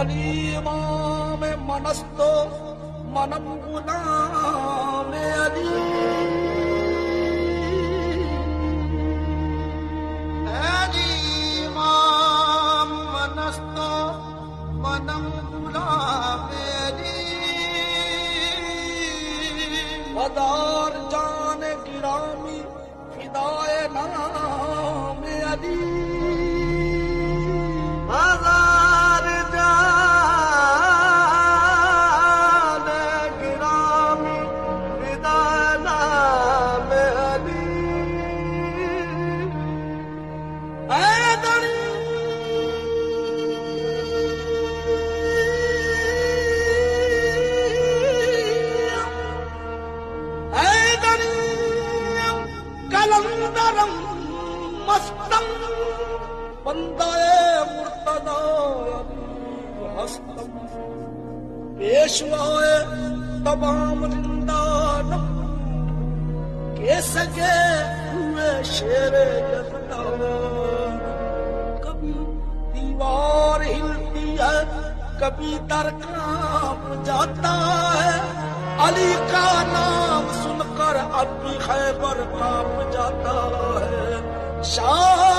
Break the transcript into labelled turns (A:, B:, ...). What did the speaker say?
A: अलीमाम मनस्तो मनम गुलाम अली
B: विदाना में अली
A: कलंदरम मस्तम। बंदाए पेशवाए तमाम के सके हुए शेर कभी दीवार हिलती है, कभी दर जाता है। अली का नाम सुनकर अब भी खैबर काँप जाता है। शाह